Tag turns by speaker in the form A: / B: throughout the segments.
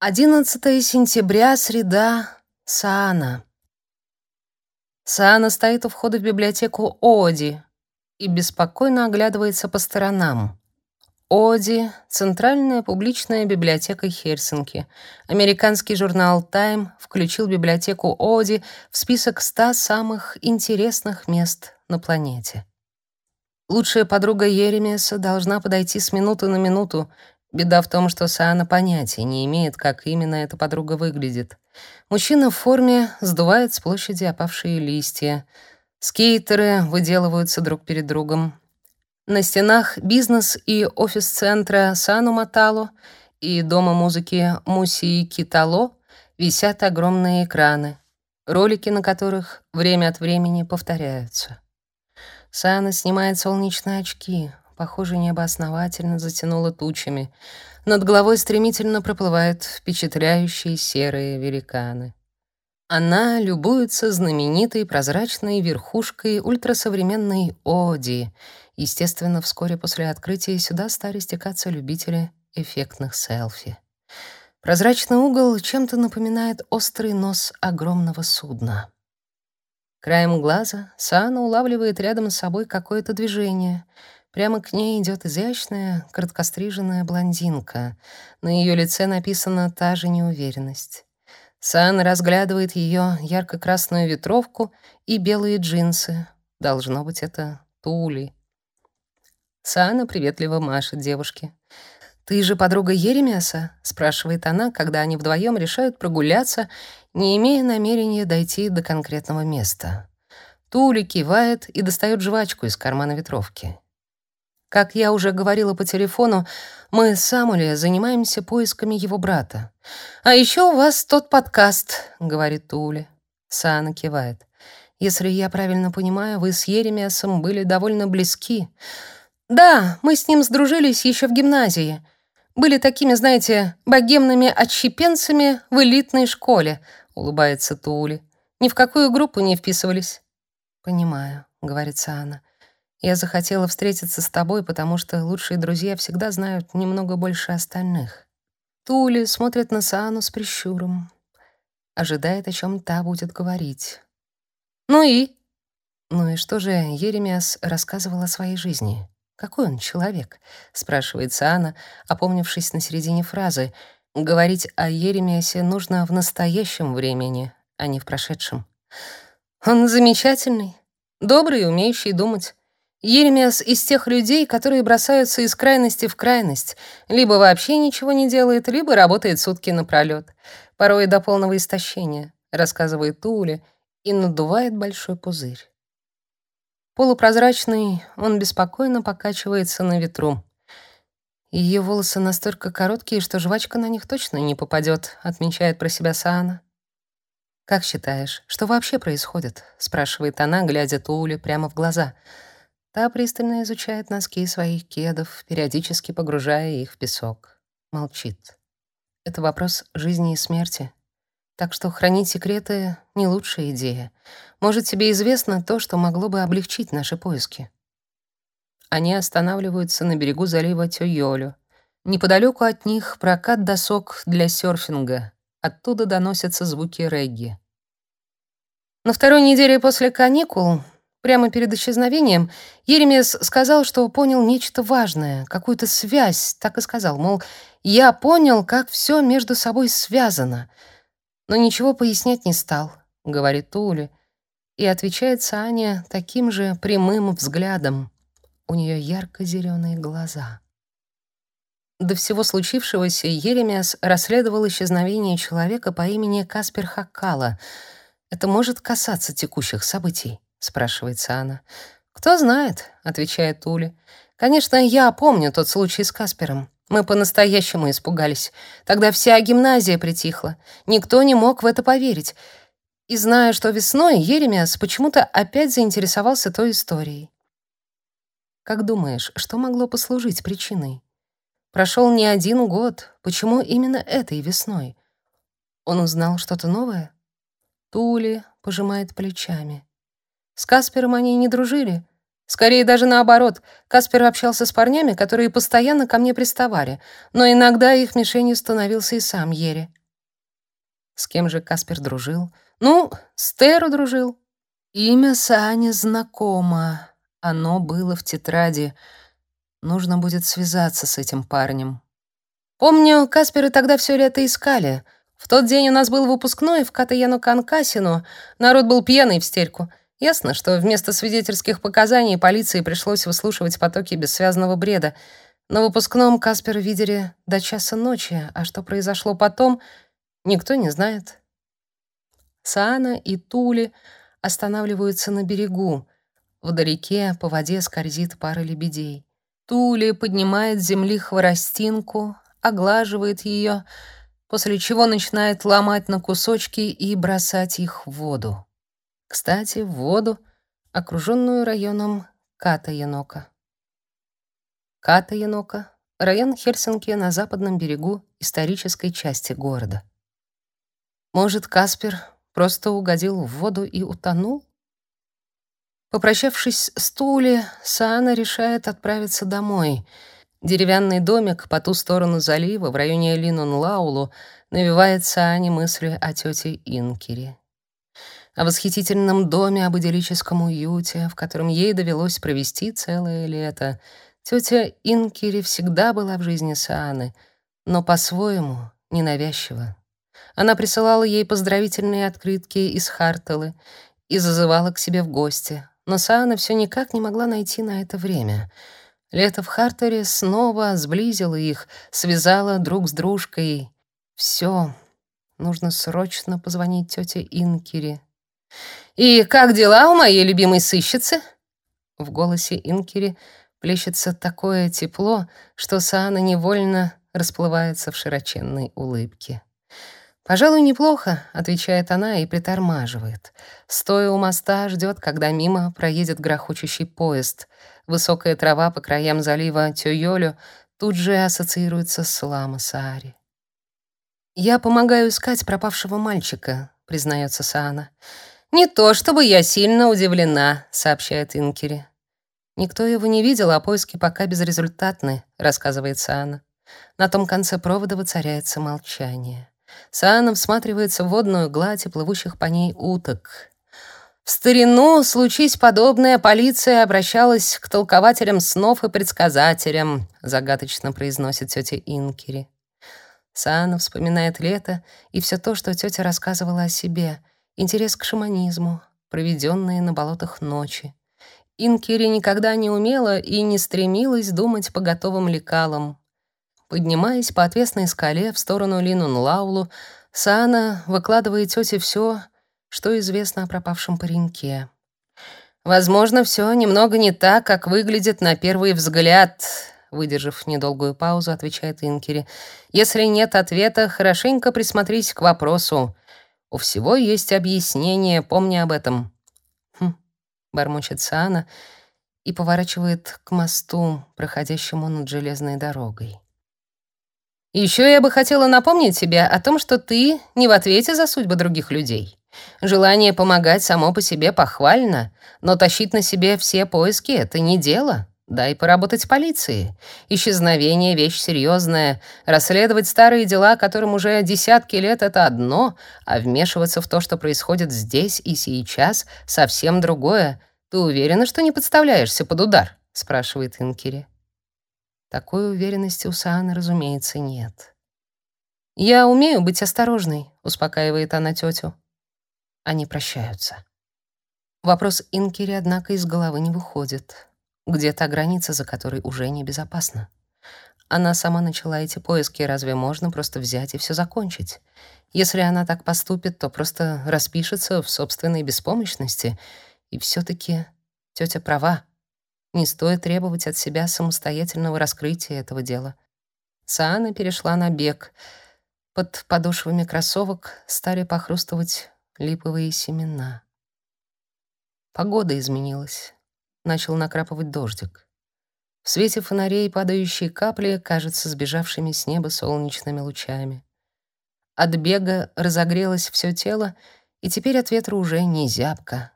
A: 11 сентября, среда, Саана. Саана стоит у входа в библиотеку Оди и беспокойно оглядывается по сторонам. Оди — центральная публичная библиотека Хельсинки. Американский журнал Time включил библиотеку Оди в список 100 самых интересных мест на планете. Лучшая подруга Еремеса должна подойти с минуты на минуту, Беда в том, что Саана понятия не имеет, как именно эта подруга выглядит. Мужчина в форме сдувает с площади опавшие листья. Скейтеры выделываются друг перед другом. На стенах бизнес и офис-центра Сану Матало и дома музыки Муси Китало висят огромные экраны, ролики на которых время от времени повторяются. Сана снимает солнечные очки. Похоже, небо основательно затянуло тучами. Над головой стремительно проплывают впечатляющие серые великаны. Она любуется знаменитой прозрачной верхушкой ультрасовременной Оди. Естественно, вскоре после открытия сюда стали стекаться любители эффектных селфи. Прозрачный угол чем-то напоминает острый нос огромного судна. Краем глаза Сана улавливает рядом с собой какое-то движение — Прямо к ней идет изящная, короткостриженная блондинка. На ее лице написана та же неуверенность. Сан разглядывает ее ярко-красную ветровку и белые джинсы. Должно быть, это Тули. Сана приветливо машет девушке. «Ты же подруга Еремеса?» — спрашивает она, когда они вдвоем решают прогуляться, не имея намерения дойти до конкретного места. Тули кивает и достает жвачку из кармана ветровки. Как я уже говорила по телефону, мы с Самуэлем занимаемся поисками его брата. А еще у вас тот подкаст, говорит Туля. Сана кивает. Если я правильно понимаю, вы с Еремиасом были довольно близки. Да, мы с ним сдружились еще в гимназии. Были такими, знаете, богемными отщепенцами в элитной школе, улыбается Тули. Ни в какую группу не вписывались. Понимаю, говорит Сана. Я захотела встретиться с тобой, потому что лучшие друзья всегда знают немного больше остальных. Тули смотрит на Саану с прищуром, ожидает, о чем та будет говорить. Ну и? Ну и что же Еремиас рассказывал о своей жизни? Какой он человек? спрашивает Саана, опомнившись на середине фразы. Говорить о Еремиасе нужно в настоящем времени, а не в прошедшем. Он замечательный, добрый умеющий думать. Еремиас из тех людей, которые бросаются из крайности в крайность, либо вообще ничего не делает, либо работает сутки напролёт, порой до полного истощения, рассказывает Туля и надувает большой пузырь. Полупрозрачный, он беспокойно покачивается на ветру. Ее волосы настолько короткие, что жвачка на них точно не попадет, отмечает про себя Саана. Как считаешь, что вообще происходит? спрашивает она, глядя Туле прямо в глаза. Та пристально изучает носки своих кедов, периодически погружая их в песок. Молчит. Это вопрос жизни и смерти. Так что хранить секреты — не лучшая идея. Может, тебе известно то, что могло бы облегчить наши поиски. Они останавливаются на берегу залива Тёйолю. Неподалеку от них прокат досок для серфинга. Оттуда доносятся звуки регги. На второй неделе после каникул Прямо перед исчезновением Еремес сказал, что понял нечто важное, какую-то связь, так и сказал, мол, я понял, как все между собой связано. Но ничего пояснять не стал, говорит Туля, и отвечает Саня таким же прямым взглядом. У нее ярко-зеленые глаза. До всего случившегося Еремиас расследовал исчезновение человека по имени Каспер Хаккала. Это может касаться текущих событий спрашивается она. Кто знает, отвечает Уля. Конечно, я помню тот случай с Каспером. Мы по-настоящему испугались. Тогда вся гимназия притихла. Никто не мог в это поверить. И знаю, что весной Еремиас почему-то опять заинтересовался той историей. Как думаешь, что могло послужить причиной? Прошел не один год. Почему именно этой весной? Он узнал что-то новое? Тули пожимает плечами. С Каспером они не дружили. Скорее даже наоборот. Каспер общался с парнями, которые постоянно ко мне приставали, но иногда их мишенью становился и сам Ери. С кем же Каспер дружил? Ну, с Теру дружил. Имя Сане знакомо. Оно было в тетради. Нужно будет связаться с этим парнем. Помню, Касперы тогда все лето искали. В тот день у нас был выпускной в Катаяну Канкасину. Народ был пьяный в стельку. Ясно, что вместо свидетельских показаний полиции пришлось выслушивать потоки бессвязного бреда. На выпускном Каспер видели до часа ночи, а что произошло потом, никто не знает. Саана и Тули останавливаются на берегу. Вдалеке по воде скользит пара лебедей. Тули поднимает с земли хворостинку, оглаживает ее, после чего начинает ломать на кусочки и бросать их в воду. Кстати, в воду, окруженную районом Ката-Янока. Ката-Янока — район Хельсинки на западном берегу исторической части города. Может, Каспер просто угодил в воду и утонул? Попрощавшись с Тули, Саана решает отправиться домой. Деревянный домик по ту сторону залива в районе Линун-Лаулу навевает Саане мысли о тете Инкере о восхитительном доме, об идиллическом уюте, в котором ей довелось провести целое лето. Тетя Инкери всегда была в жизни Сааны, но по-своему ненавязчиво. Она присылала ей поздравительные открытки из Хартелы и зазывала к себе в гости, но Саана все никак не могла найти на это время. Лето в Хартере снова сблизило их, связало друг с дружкой. Все, нужно срочно позвонить тете Инкере. «И как дела у моей любимой сыщицы?» В голосе Инкери плещется такое тепло, что Саана невольно расплывается в широченной улыбке. «Пожалуй, неплохо», — отвечает она и притормаживает. Стоя у моста, ждет, когда мимо проедет грохочущий поезд. Высокая трава по краям залива Тёйолю тут же ассоциируется с Лама-Саари. «Я помогаю искать пропавшего мальчика», — признается Саана. «Не то чтобы я сильно удивлена», — сообщает Инкери. «Никто его не видел, а поиски пока безрезультатны», — рассказывает Саана. На том конце провода воцаряется молчание. Саана всматривается в водную гладь и плывущих по ней уток. В старину, случись подобное, полиция обращалась к толкователям снов и предсказателям, загадочно произносит тетя Инкери. Саана вспоминает лето и все то, что тетя рассказывала о себе — интерес к шаманизму, проведенные на болотах ночи. Инкири никогда не умела и не стремилась думать по готовым лекалам. Поднимаясь по отвесной скале в сторону Линун-Лаулу, Саана выкладывает тете все, что известно о пропавшем пареньке. Возможно, все немного не так, как выглядит на первый взгляд, выдержав недолгую паузу, отвечает Инкери. Если нет ответа, хорошенько присмотрись к вопросу. У всего есть объяснение, помни об этом. Хм, бормочет Саана и поворачивает к мосту, проходящему над железной дорогой. Еще я бы хотела напомнить тебе о том, что ты не в ответе за судьбы других людей. Желание помогать само по себе похвально, но тащить на себе все поиски — это не дело. Дай поработать полиции. Исчезновение — вещь серьезная. Расследовать старые дела, которым уже десятки лет, — это одно, а вмешиваться в то, что происходит здесь и сейчас, — совсем другое. Ты уверена, что не подставляешься под удар? — спрашивает Инкери. Такой уверенности у Сааны, разумеется, нет. «Я умею быть осторожной», — успокаивает она тетю. Они прощаются. Вопрос Инкери, однако, из головы не выходит. Где та граница, за которой уже небезопасно? Она сама начала эти поиски, разве можно просто взять и все закончить? Если она так поступит, то просто распишется в собственной беспомощности. И все таки тетя права. Не стоит требовать от себя самостоятельного раскрытия этого дела. Саана перешла на бег. Под подошвами кроссовок стали похрустывать липовые семена. Погода изменилась начал накрапывать дождик. В свете фонарей падающие капли кажутся сбежавшими с неба солнечными лучами. От бега разогрелось все тело, и теперь от ветра уже не зябко.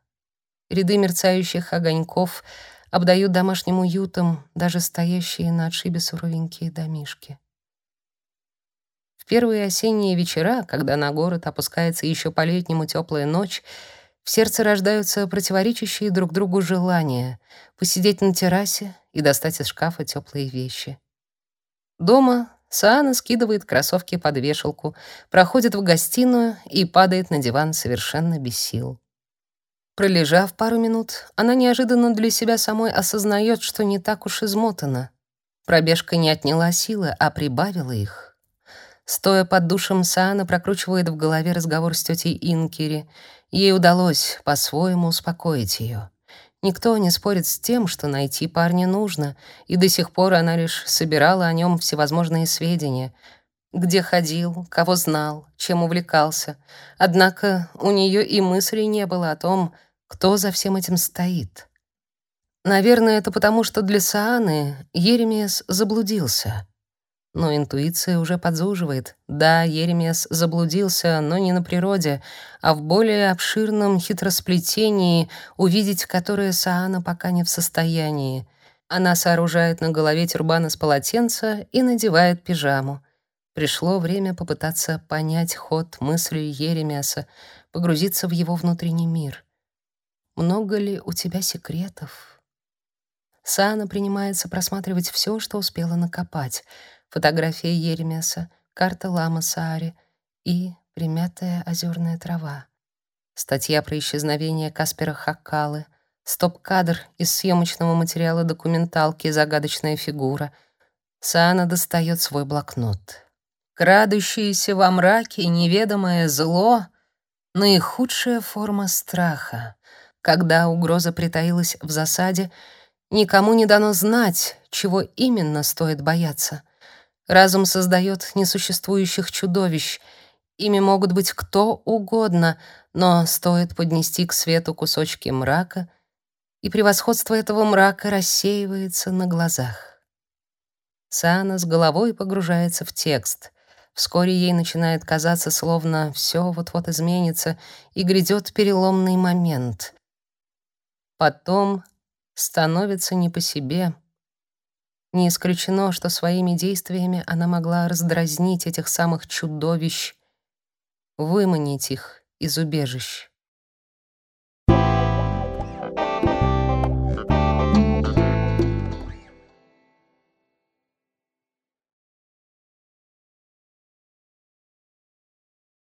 A: Ряды мерцающих огоньков обдают домашним уютом даже стоящие на отшибе суровенькие домишки. В первые осенние вечера, когда на город опускается еще по-летнему теплая ночь, в сердце рождаются противоречащие друг другу желания посидеть на террасе и достать из шкафа теплые вещи. Дома Саана скидывает кроссовки под вешалку, проходит в гостиную и падает на диван совершенно без сил. Пролежав пару минут, она неожиданно для себя самой осознает, что не так уж измотана. Пробежка не отняла силы, а прибавила их. Стоя под душем, Саана прокручивает в голове разговор с тетей Инкери. Ей удалось по-своему успокоить ее. Никто не спорит с тем, что найти парня нужно, и до сих пор она лишь собирала о нем всевозможные сведения. Где ходил, кого знал, чем увлекался. Однако у нее и мысли не было о том, кто за всем этим стоит. Наверное, это потому, что для Сааны Еремиас заблудился — но интуиция уже подзуживает. Да, Еремес заблудился, но не на природе, а в более обширном хитросплетении, увидеть которое Саана пока не в состоянии. Она сооружает на голове тюрбан из полотенца и надевает пижаму. Пришло время попытаться понять ход мысли Еремеса, погрузиться в его внутренний мир. Много ли у тебя секретов? Саана принимается просматривать все, что успела накопать — фотография Еремеса, карта Лама Саари и примятая озерная трава. Статья про исчезновение Каспера Хаккалы, стоп-кадр из съемочного материала документалки «Загадочная фигура». Саана достает свой блокнот. Крадущееся во мраке неведомое зло — наихудшая форма страха. Когда угроза притаилась в засаде, никому не дано знать, чего именно стоит бояться — Разум создает несуществующих чудовищ. Ими могут быть кто угодно, но стоит поднести к свету кусочки мрака, и превосходство этого мрака рассеивается на глазах. Сана с головой погружается в текст. Вскоре ей начинает казаться, словно все вот-вот изменится, и грядет переломный момент. Потом становится не по себе — не исключено, что своими действиями она могла раздразнить этих самых чудовищ, выманить их из убежищ.